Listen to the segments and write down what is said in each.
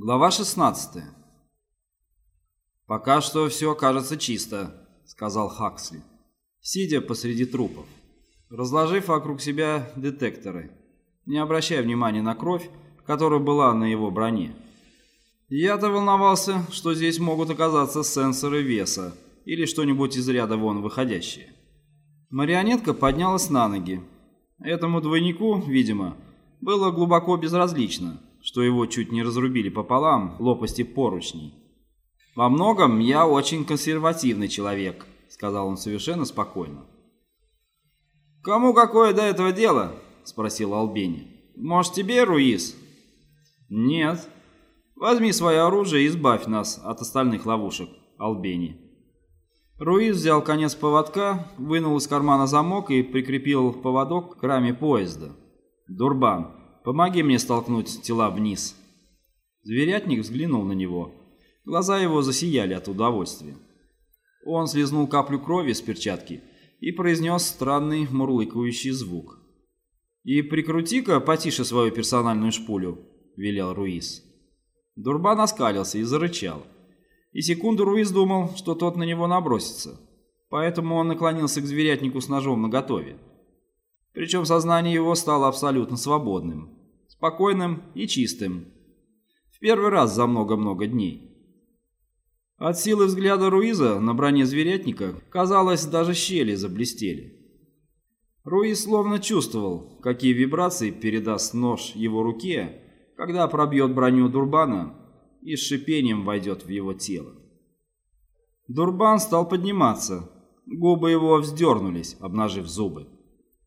Глава 16 «Пока что все кажется чисто», — сказал Хаксли, сидя посреди трупов, разложив вокруг себя детекторы, не обращая внимания на кровь, которая была на его броне. Я-то волновался, что здесь могут оказаться сенсоры веса или что-нибудь из ряда вон выходящее. Марионетка поднялась на ноги. Этому двойнику, видимо, было глубоко безразлично — что его чуть не разрубили пополам лопасти поручней. «Во многом я очень консервативный человек», — сказал он совершенно спокойно. «Кому какое до этого дело?» — спросил Албени. «Может, тебе, Руис?» «Нет. Возьми свое оружие и избавь нас от остальных ловушек, Албени». Руис взял конец поводка, вынул из кармана замок и прикрепил поводок к раме поезда. «Дурбан, Помоги мне столкнуть тела вниз». Зверятник взглянул на него. Глаза его засияли от удовольствия. Он слезнул каплю крови с перчатки и произнес странный мурлыкающий звук. «И прикрути-ка потише свою персональную шпулю», — велел Руис. Дурбан оскалился и зарычал. И секунду Руис думал, что тот на него набросится. Поэтому он наклонился к зверятнику с ножом наготове. Причем сознание его стало абсолютно свободным спокойным и чистым. В первый раз за много-много дней. От силы взгляда Руиза на броне зверятника, казалось, даже щели заблестели. Руиз словно чувствовал, какие вибрации передаст нож его руке, когда пробьет броню Дурбана и с шипением войдет в его тело. Дурбан стал подниматься, губы его вздернулись, обнажив зубы.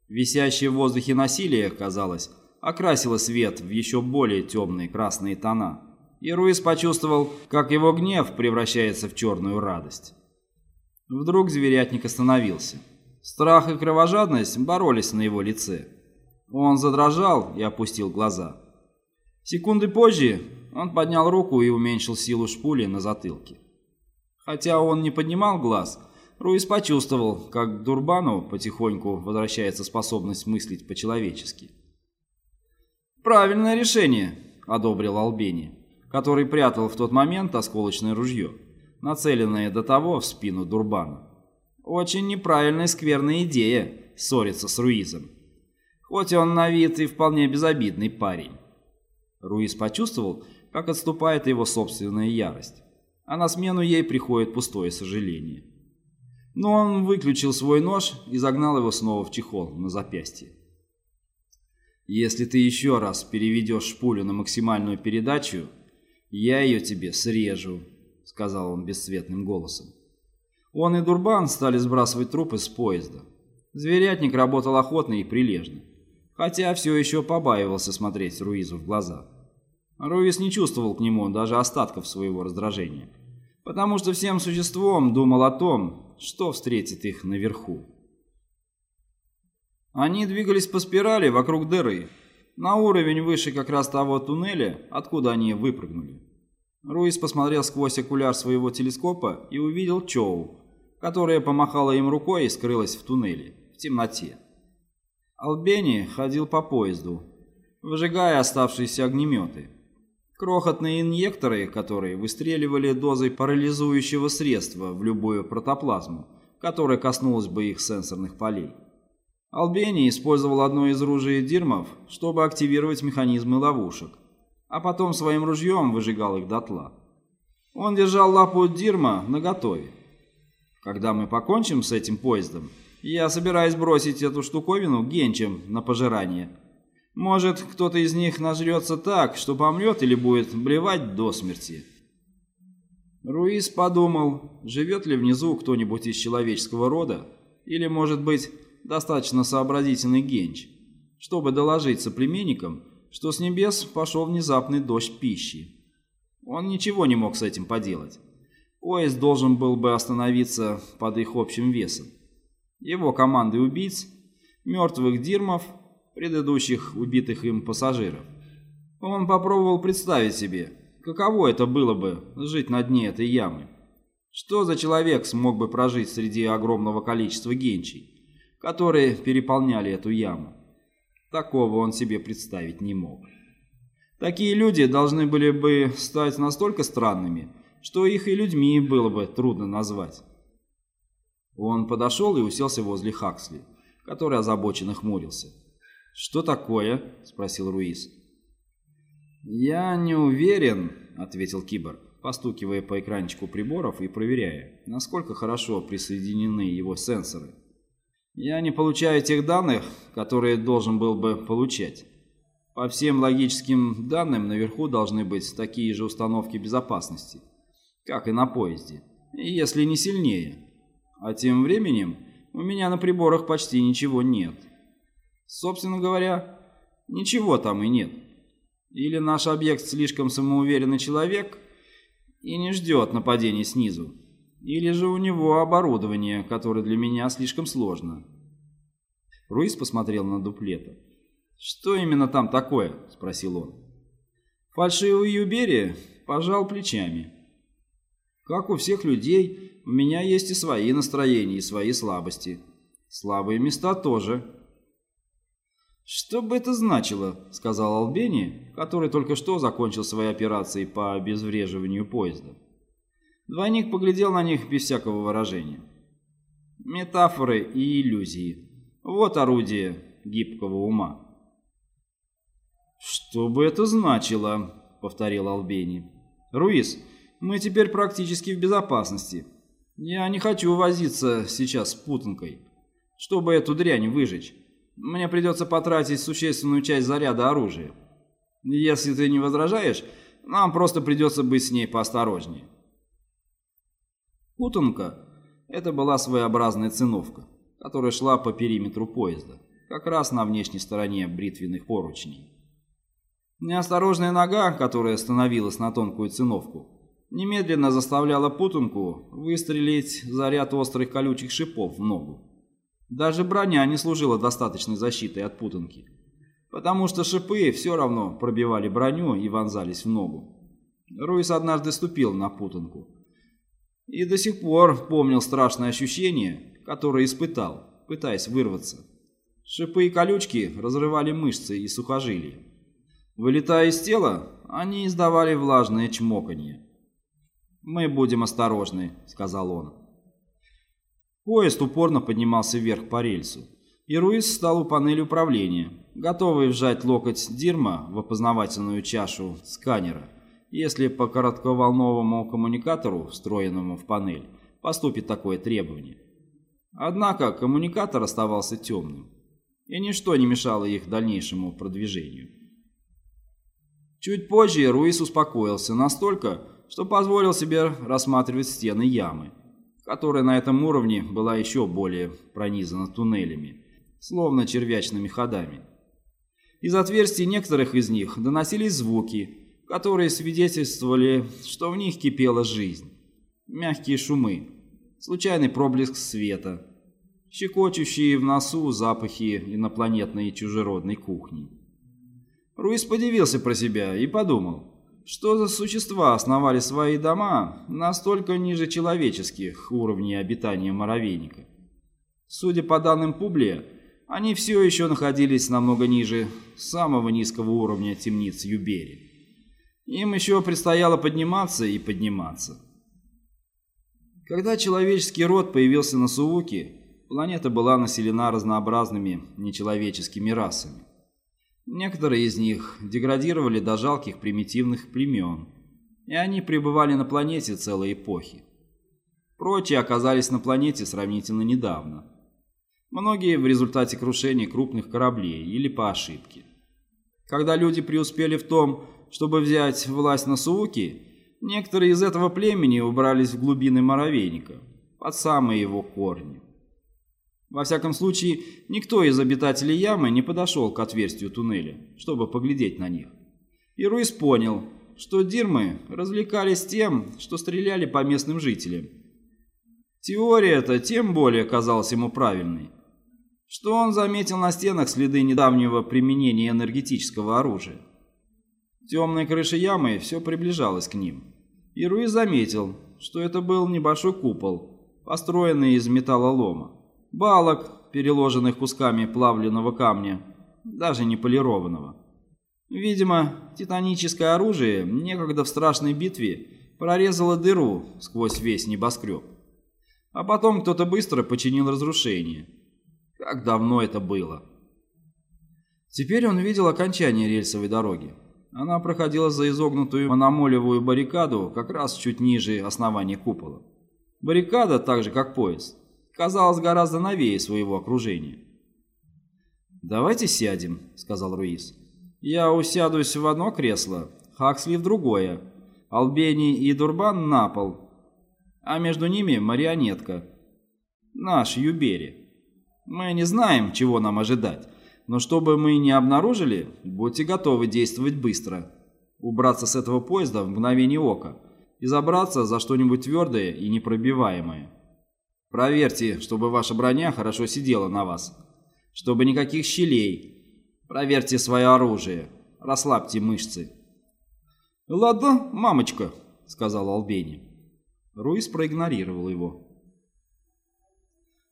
Висящее в воздухе насилие, казалось, окрасила свет в еще более темные красные тона, и Руис почувствовал, как его гнев превращается в черную радость. Вдруг зверятник остановился. Страх и кровожадность боролись на его лице. Он задрожал и опустил глаза. Секунды позже он поднял руку и уменьшил силу шпули на затылке. Хотя он не поднимал глаз, Руис почувствовал, как к Дурбану потихоньку возвращается способность мыслить по-человечески. «Правильное решение», — одобрил Албени, который прятал в тот момент осколочное ружье, нацеленное до того в спину Дурбана. «Очень неправильная скверная идея ссориться с Руизом. Хоть он на вид и вполне безобидный парень». Руиз почувствовал, как отступает его собственная ярость, а на смену ей приходит пустое сожаление. Но он выключил свой нож и загнал его снова в чехол на запястье. Если ты еще раз переведешь шпулю на максимальную передачу, я ее тебе срежу», — сказал он бесцветным голосом. Он и Дурбан стали сбрасывать трупы с поезда. Зверятник работал охотно и прилежно, хотя все еще побаивался смотреть Руизу в глаза. Руиз не чувствовал к нему даже остатков своего раздражения, потому что всем существом думал о том, что встретит их наверху. Они двигались по спирали вокруг дыры, на уровень выше как раз того туннеля, откуда они выпрыгнули. Руис посмотрел сквозь окуляр своего телескопа и увидел Чоу, которая помахала им рукой и скрылась в туннеле, в темноте. Албени ходил по поезду, выжигая оставшиеся огнеметы. Крохотные инъекторы, которые выстреливали дозой парализующего средства в любую протоплазму, которая коснулась бы их сенсорных полей. Албени использовал одно из ружей дирмов, чтобы активировать механизмы ловушек, а потом своим ружьем выжигал их дотла. Он держал лапу дирма наготове. Когда мы покончим с этим поездом, я собираюсь бросить эту штуковину генчам на пожирание. Может, кто-то из них нажрется так, что помрет или будет блевать до смерти. Руис подумал, живет ли внизу кто-нибудь из человеческого рода, или, может быть, достаточно сообразительный Генч, чтобы доложить соплеменникам, что с небес пошел внезапный дождь пищи. Он ничего не мог с этим поделать. Поезд должен был бы остановиться под их общим весом. Его команды убийц, мертвых дирмов, предыдущих убитых им пассажиров. Он попробовал представить себе, каково это было бы жить на дне этой ямы. Что за человек смог бы прожить среди огромного количества генчей? Которые переполняли эту яму. Такого он себе представить не мог. Такие люди должны были бы стать настолько странными, что их и людьми было бы трудно назвать. Он подошел и уселся возле Хаксли, который озабоченно хмурился. «Что такое?» – спросил Руис. «Я не уверен», – ответил Киборг, постукивая по экранчику приборов и проверяя, насколько хорошо присоединены его сенсоры. «Я не получаю тех данных, которые должен был бы получать. По всем логическим данным наверху должны быть такие же установки безопасности, как и на поезде, если не сильнее. А тем временем у меня на приборах почти ничего нет. Собственно говоря, ничего там и нет. Или наш объект слишком самоуверенный человек и не ждет нападений снизу, или же у него оборудование, которое для меня слишком сложно. Руис посмотрел на дуплета. «Что именно там такое?» – спросил он. Фальшивый Юбери пожал плечами. «Как у всех людей, у меня есть и свои настроения, и свои слабости. Слабые места тоже». «Что бы это значило?» – сказал Албени, который только что закончил свои операции по обезвреживанию поезда. Двойник поглядел на них без всякого выражения. Метафоры и иллюзии. Вот орудие гибкого ума. «Что бы это значило?» — повторил Албени. «Руис, мы теперь практически в безопасности. Я не хочу возиться сейчас с путанкой, чтобы эту дрянь выжечь. Мне придется потратить существенную часть заряда оружия. Если ты не возражаешь, нам просто придется быть с ней поосторожнее». Путанка — это была своеобразная циновка, которая шла по периметру поезда, как раз на внешней стороне бритвенных поручней. Неосторожная нога, которая становилась на тонкую циновку, немедленно заставляла путанку выстрелить заряд острых колючих шипов в ногу. Даже броня не служила достаточной защитой от путанки, потому что шипы все равно пробивали броню и вонзались в ногу. Руис однажды ступил на путанку и до сих пор помнил страшное ощущение, которое испытал, пытаясь вырваться. Шипы и колючки разрывали мышцы и сухожилия. Вылетая из тела, они издавали влажное чмоканье. «Мы будем осторожны», — сказал он. Поезд упорно поднимался вверх по рельсу, и Руис стал у панели управления, готовый вжать локоть Дирма в опознавательную чашу сканера, если по коротковолновому коммуникатору, встроенному в панель, поступит такое требование. Однако коммуникатор оставался темным, и ничто не мешало их дальнейшему продвижению. Чуть позже Руис успокоился настолько, что позволил себе рассматривать стены ямы, которая на этом уровне была еще более пронизана туннелями, словно червячными ходами. Из отверстий некоторых из них доносились звуки, которые свидетельствовали, что в них кипела жизнь. Мягкие шумы, случайный проблеск света, щекочущие в носу запахи инопланетной чужеродной кухни. Руис подивился про себя и подумал, что за существа основали свои дома настолько ниже человеческих уровней обитания муравейника. Судя по данным Публия, они все еще находились намного ниже самого низкого уровня темниц Юбери. Им еще предстояло подниматься и подниматься. Когда человеческий род появился на Сууке, планета была населена разнообразными нечеловеческими расами. Некоторые из них деградировали до жалких примитивных племен, и они пребывали на планете целой эпохи. Прочие оказались на планете сравнительно недавно. Многие в результате крушения крупных кораблей или по ошибке. Когда люди преуспели в том, чтобы взять власть на Сууки, некоторые из этого племени убрались в глубины Моровейника, под самые его корни. Во всяком случае, никто из обитателей ямы не подошел к отверстию туннеля, чтобы поглядеть на них. И Руис понял, что дирмы развлекались тем, что стреляли по местным жителям. Теория эта тем более казалась ему правильной, что он заметил на стенах следы недавнего применения энергетического оружия. Темная крыша ямы все приближалась к ним, и Руис заметил, что это был небольшой купол, построенный из металлолома балок, переложенных кусками плавленного камня, даже не полированного. Видимо, титаническое оружие некогда в страшной битве прорезало дыру сквозь весь небоскреб. А потом кто-то быстро починил разрушение. Как давно это было? Теперь он видел окончание рельсовой дороги. Она проходила за изогнутую мономолевую баррикаду как раз чуть ниже основания купола. Баррикада, так же как поезд, казалась гораздо новее своего окружения. «Давайте сядем», — сказал Руис. «Я усядусь в одно кресло, Хаксли в другое, Албени и Дурбан на пол, а между ними марионетка. Наш Юбери. Мы не знаем, чего нам ожидать, но чтобы мы не обнаружили, будьте готовы действовать быстро. Убраться с этого поезда в мгновение ока и забраться за что-нибудь твердое и непробиваемое. Проверьте, чтобы ваша броня хорошо сидела на вас, чтобы никаких щелей. Проверьте свое оружие, расслабьте мышцы. «Ладно, мамочка», — сказал Албени. Руис проигнорировал его.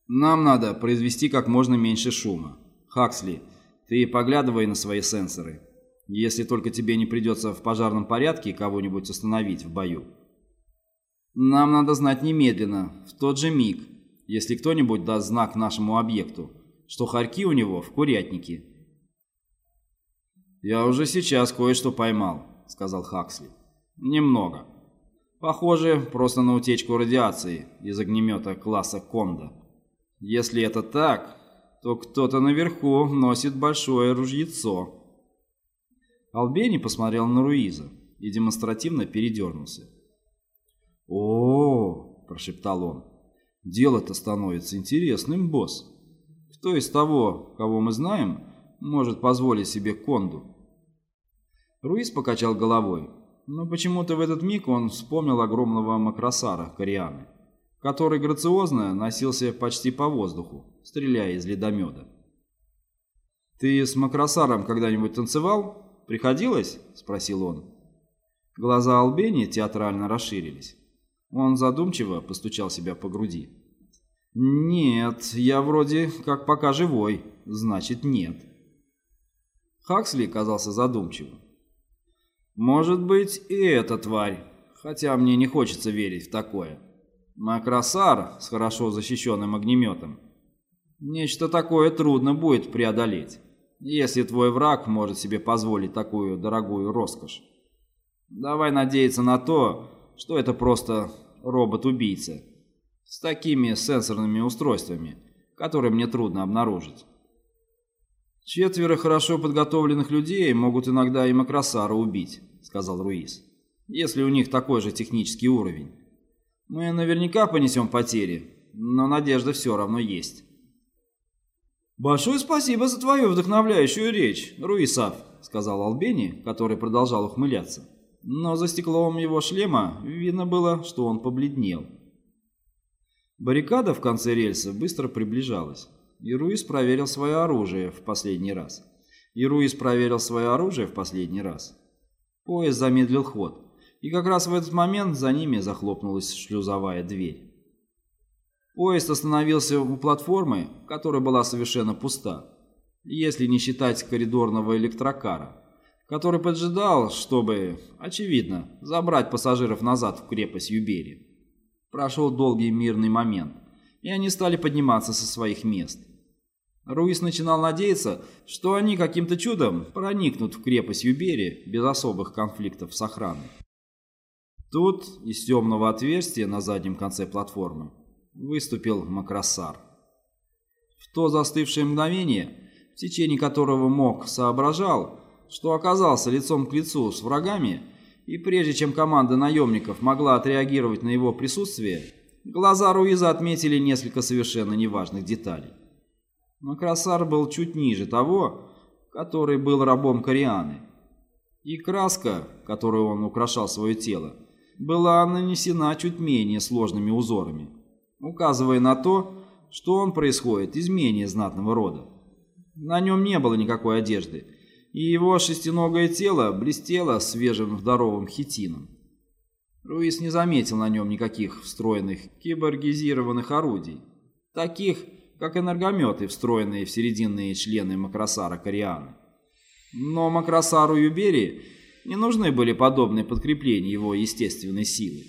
«Нам надо произвести как можно меньше шума. Хаксли, ты поглядывай на свои сенсоры, если только тебе не придется в пожарном порядке кого-нибудь остановить в бою. Нам надо знать немедленно, в тот же миг, если кто-нибудь даст знак нашему объекту, что хорьки у него в курятнике». «Я уже сейчас кое-что поймал», — сказал Хаксли. «Немного». Похоже, просто на утечку радиации из огнемета класса Конда. Если это так, то кто-то наверху носит большое ружьецо. Албени посмотрел на Руиза и демонстративно передернулся. о, прошептал он. «Дело-то становится интересным, босс. Кто из того, кого мы знаем, может позволить себе Конду?» Руиз покачал головой. Но почему-то в этот миг он вспомнил огромного макросара Корианы, который грациозно носился почти по воздуху, стреляя из ледомета. «Ты с макросаром когда-нибудь танцевал? Приходилось?» – спросил он. Глаза Албени театрально расширились. Он задумчиво постучал себя по груди. «Нет, я вроде как пока живой, значит нет». Хаксли казался задумчивым. Может быть и эта тварь, хотя мне не хочется верить в такое. Макросар с хорошо защищенным огнеметом. Нечто такое трудно будет преодолеть, если твой враг может себе позволить такую дорогую роскошь. Давай надеяться на то, что это просто робот-убийца с такими сенсорными устройствами, которые мне трудно обнаружить. Четверо хорошо подготовленных людей могут иногда и Макросара убить, сказал Руис. Если у них такой же технический уровень. Мы наверняка понесем потери, но надежда все равно есть. «Большое спасибо за твою вдохновляющую речь, Руисав», — сказал Албени, который продолжал ухмыляться. Но за стеклом его шлема видно было, что он побледнел. Баррикада в конце рельса быстро приближалась. И Руис проверил свое оружие в последний раз. И Руис проверил свое оружие в последний раз. Поезд замедлил ход, и как раз в этот момент за ними захлопнулась шлюзовая дверь. Поезд остановился у платформы, которая была совершенно пуста, если не считать коридорного электрокара, который поджидал, чтобы, очевидно, забрать пассажиров назад в крепость Юбери. Прошел долгий мирный момент, и они стали подниматься со своих мест. Руис начинал надеяться, что они каким-то чудом проникнут в крепость Юбери без особых конфликтов с охраной. Тут из темного отверстия на заднем конце платформы выступил Макросар. В то застывшее мгновение, в течение которого Мок соображал, что оказался лицом к лицу с врагами, и прежде чем команда наемников могла отреагировать на его присутствие, глаза Руиза отметили несколько совершенно неважных деталей. Макросар был чуть ниже того, который был рабом Корианы. И краска, которой он украшал свое тело, была нанесена чуть менее сложными узорами, указывая на то, что он происходит из менее знатного рода. На нем не было никакой одежды, и его шестиногое тело блестело свежим здоровым хитином. Руис не заметил на нем никаких встроенных киборгизированных орудий, таких, как энергометы, встроенные в серединные члены макросара Корианы. Но Макросару Юбери не нужны были подобные подкрепления его естественной силы.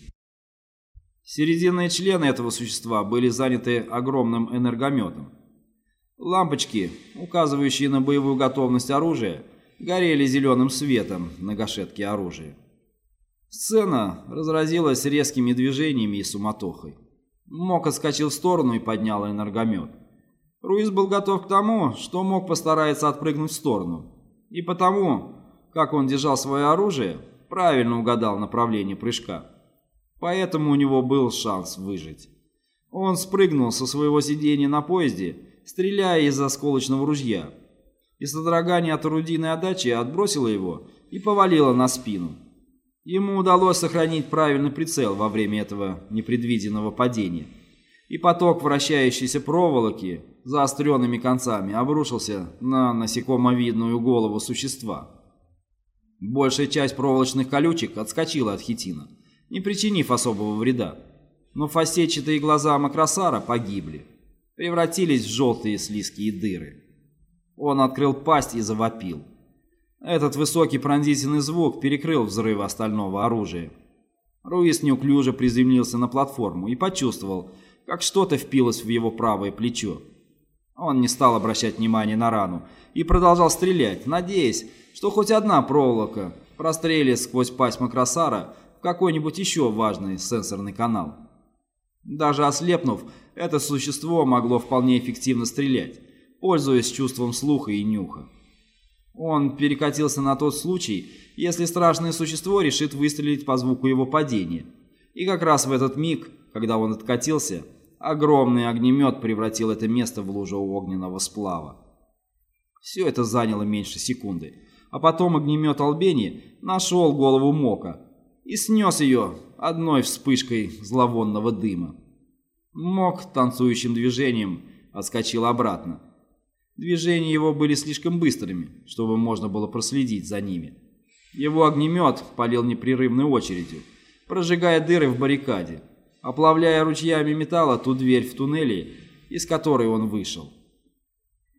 Серединные члены этого существа были заняты огромным энергометом. Лампочки, указывающие на боевую готовность оружия, горели зеленым светом на гашетке оружия. Сцена разразилась резкими движениями и суматохой. Мок отскочил в сторону и поднял энергомет. Руис был готов к тому, что Мок постарается отпрыгнуть в сторону. И потому, как он держал свое оружие, правильно угадал направление прыжка. Поэтому у него был шанс выжить. Он спрыгнул со своего сидения на поезде, стреляя из осколочного ружья. И содрогание от орудийной отдачи отбросило его и повалило на спину. Ему удалось сохранить правильный прицел во время этого непредвиденного падения. И поток вращающейся проволоки заостренными концами обрушился на насекомовидную голову существа. Большая часть проволочных колючек отскочила от хитина, не причинив особого вреда. Но фасетчатые глаза Макросара погибли, превратились в желтые слизкие дыры. Он открыл пасть и завопил. Этот высокий пронзительный звук перекрыл взрыв остального оружия. Руис неуклюже приземлился на платформу и почувствовал, как что-то впилось в его правое плечо. Он не стал обращать внимания на рану и продолжал стрелять, надеясь, что хоть одна проволока прострелит сквозь пасть Макросара в какой-нибудь еще важный сенсорный канал. Даже ослепнув, это существо могло вполне эффективно стрелять, пользуясь чувством слуха и нюха. Он перекатился на тот случай, если страшное существо решит выстрелить по звуку его падения. И как раз в этот миг, когда он откатился, огромный огнемет превратил это место в лужу огненного сплава. Все это заняло меньше секунды. А потом огнемет Албени нашел голову Мока и снес ее одной вспышкой зловонного дыма. Мок танцующим движением отскочил обратно. Движения его были слишком быстрыми, чтобы можно было проследить за ними. Его огнемет полил непрерывной очередью, прожигая дыры в баррикаде, оплавляя ручьями металла ту дверь в туннеле, из которой он вышел.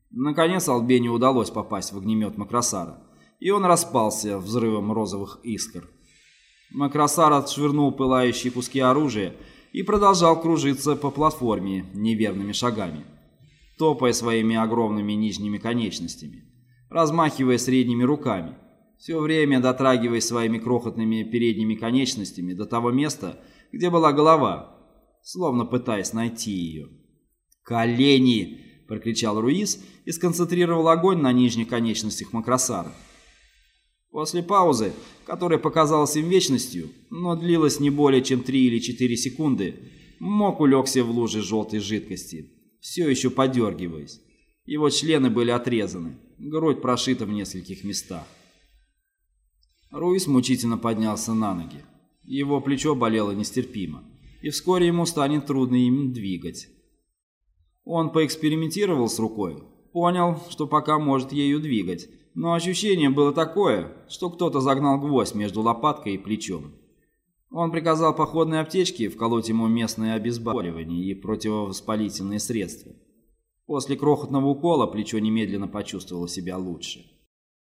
Наконец Албене удалось попасть в огнемет Макросара, и он распался взрывом розовых искр. Макросар отшвырнул пылающие куски оружия и продолжал кружиться по платформе неверными шагами топая своими огромными нижними конечностями, размахивая средними руками, все время дотрагиваясь своими крохотными передними конечностями до того места, где была голова, словно пытаясь найти ее. «Колени!» – прокричал Руис и сконцентрировал огонь на нижних конечностях Макросара. После паузы, которая показалась им вечностью, но длилась не более чем 3 или 4 секунды, Мок улегся в луже желтой жидкости, все еще подергиваясь. Его члены были отрезаны, грудь прошита в нескольких местах. Руис мучительно поднялся на ноги. Его плечо болело нестерпимо, и вскоре ему станет трудно им двигать. Он поэкспериментировал с рукой, понял, что пока может ею двигать, но ощущение было такое, что кто-то загнал гвоздь между лопаткой и плечом. Он приказал походной аптечке вколоть ему местное обезболивание и противовоспалительные средства. После крохотного укола плечо немедленно почувствовало себя лучше.